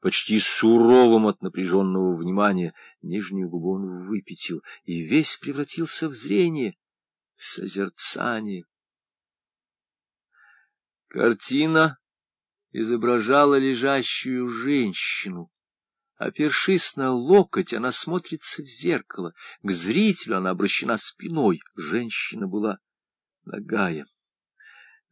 почти суровым от напряженного внимания. Нижнюю губу он выпятил, и весь превратился в зрение, в созерцание. Картина изображала лежащую женщину. Опершись на локоть, она смотрится в зеркало. К зрителю она обращена спиной. Женщина была нагая.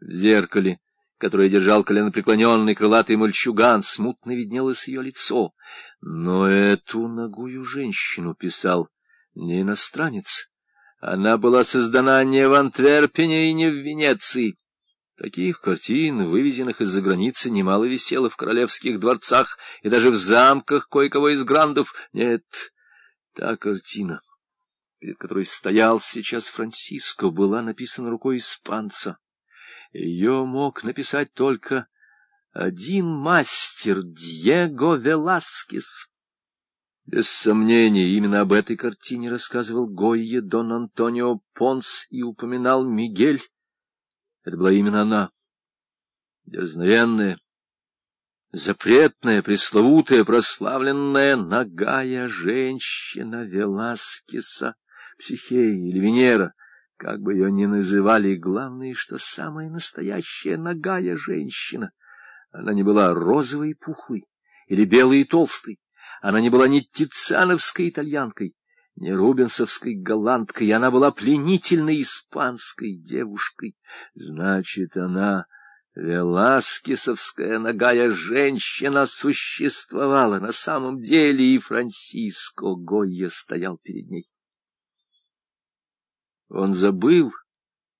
В зеркале которое держал коленопреклоненный крылатый мальчуган, смутно виднелось ее лицо. Но эту ногую женщину писал не иностранец. Она была создана не в Антверпене и не в Венеции. Таких картин, вывезенных из-за границы, немало висело в королевских дворцах и даже в замках кое-кого из грандов. Нет, та картина, перед которой стоял сейчас Франциско, была написана рукой испанца. Ее мог написать только один мастер — Диего Веласкес. Без сомнения, именно об этой картине рассказывал Гойе Дон Антонио Понс и упоминал Мигель. Это была именно она. Дерзновенная, запретная, пресловутая, прославленная, нагая женщина Веласкеса, Психея или Венера — как бы ее ни называли, главное, что самая настоящая ногая женщина. Она не была розовой и пухлой или белой и толстой. Она не была ни тициановской итальянкой, ни рубенсовской голландкой. Она была пленительной испанской девушкой. Значит, она... Веласкесовская ногая женщина существовала на самом деле, и Франциско Гойя стоял перед ней. Он забыл,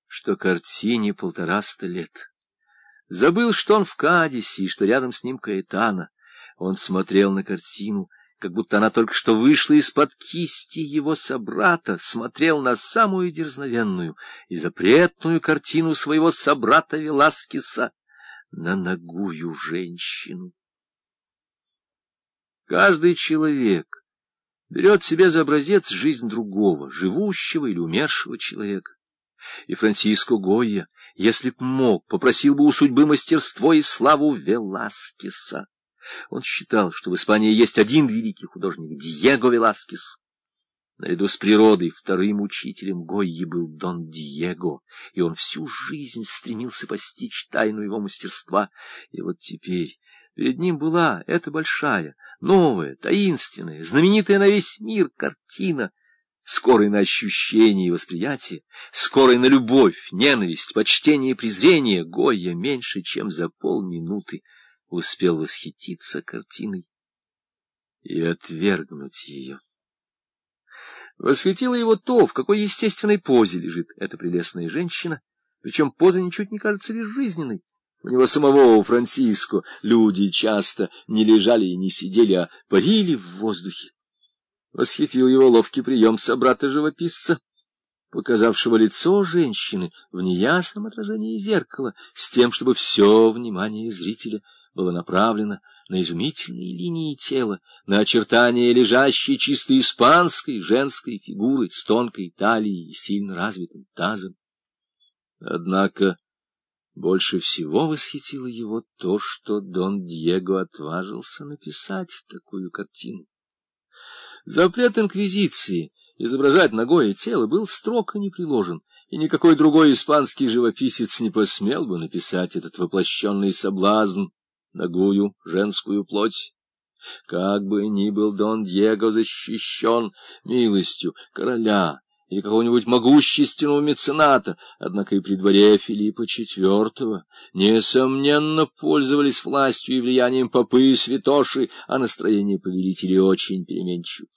что картине полтораста лет. Забыл, что он в Кадисе, и что рядом с ним Каэтана. Он смотрел на картину, как будто она только что вышла из-под кисти его собрата, смотрел на самую дерзновенную и запретную картину своего собрата Веласкеса, на ногую женщину. Каждый человек берет себе за образец жизнь другого, живущего или умершего человека. И Франциско Гойя, если б мог, попросил бы у судьбы мастерство и славу Веласкеса. Он считал, что в Испании есть один великий художник — Диего Веласкес. Наряду с природой вторым учителем Гойи был Дон Диего, и он всю жизнь стремился постичь тайну его мастерства. И вот теперь перед ним была эта большая, новая, таинственная, знаменитая на весь мир картина, скорой на ощущение и восприятие, скорой на любовь, ненависть, почтение и презрение, Гойя меньше, чем за полминуты успел восхититься картиной и отвергнуть ее. Восхитило его то, в какой естественной позе лежит эта прелестная женщина, причем поза ничуть не кажется безжизненной. У него самого, у Франциско, люди часто не лежали и не сидели, а парили в воздухе. Восхитил его ловкий прием собрата-живописца, показавшего лицо женщины в неясном отражении зеркала, с тем, чтобы все внимание зрителя было направлено на изумительные линии тела, на очертания лежащей чисто испанской женской фигуры с тонкой талией и сильно развитым тазом. Однако больше всего восхитило его то, что Дон Диего отважился написать такую картину. Запрет инквизиции изображать ногое тело был строг и не приложен, и никакой другой испанский живописец не посмел бы написать этот воплощенный соблазн, ногую женскую плоть. Как бы ни был Дон Диего защищен милостью короля или какого-нибудь могущественного мецената, однако и при дворе Филиппа IV, несомненно, пользовались властью и влиянием попы и святоши, а настроение повелителей очень переменчиво.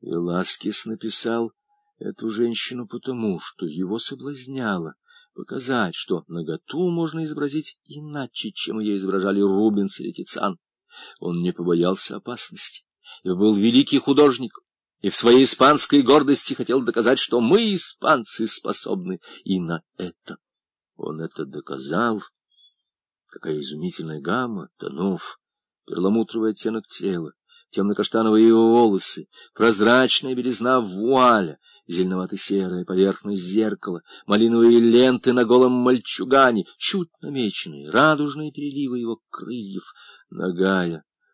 Веласкес написал эту женщину потому, что его соблазняло показать, что наготу можно изобразить иначе, чем ее изображали Рубенс или Тициан. Он не побоялся опасности, и был великий художник, и в своей испанской гордости хотел доказать, что мы, испанцы, способны и на это. Он это доказал. Какая изумительная гамма тонов, перламутровый оттенок тела, темно-каштановые волосы, прозрачная белизна вуаля, зеленовато-серая поверхность зеркала, малиновые ленты на голом мальчугане, чуть намеченные, радужные переливы его крыльев — нагая.